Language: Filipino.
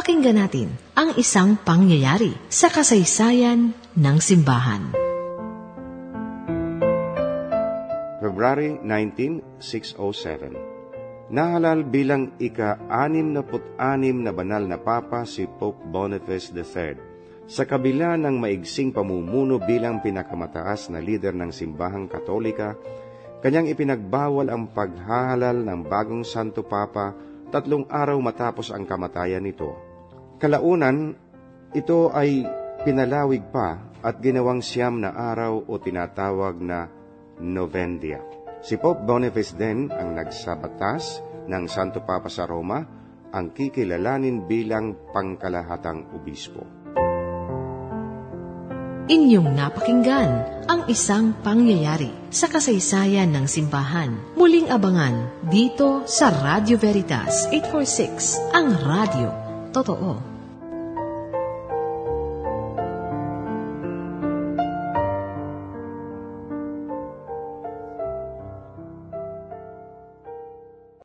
Pakinggan natin ang isang pangyayari sa kasaysayan ng simbahan. February 19, 607 Nahalal bilang ika-anim na put-anim na banal na papa si Pope Boniface III. Sa kabila ng maigsing pamumuno bilang pinakamataas na lider ng simbahang katolika, kanyang ipinagbawal ang paghahalal ng bagong Santo Papa tatlong araw matapos ang kamatayan nito. Kalaunan, ito ay pinalawig pa at ginawang siyam na araw o tinatawag na Novendia. Si Pope Boniface din ang nagsabatas ng Santo Papa sa Roma ang kikilalanin bilang pangkalahatang obispo. Inyong napakinggan ang isang pangyayari sa kasaysayan ng simbahan. Muling abangan dito sa Radio Veritas 846, ang radio. Totoo.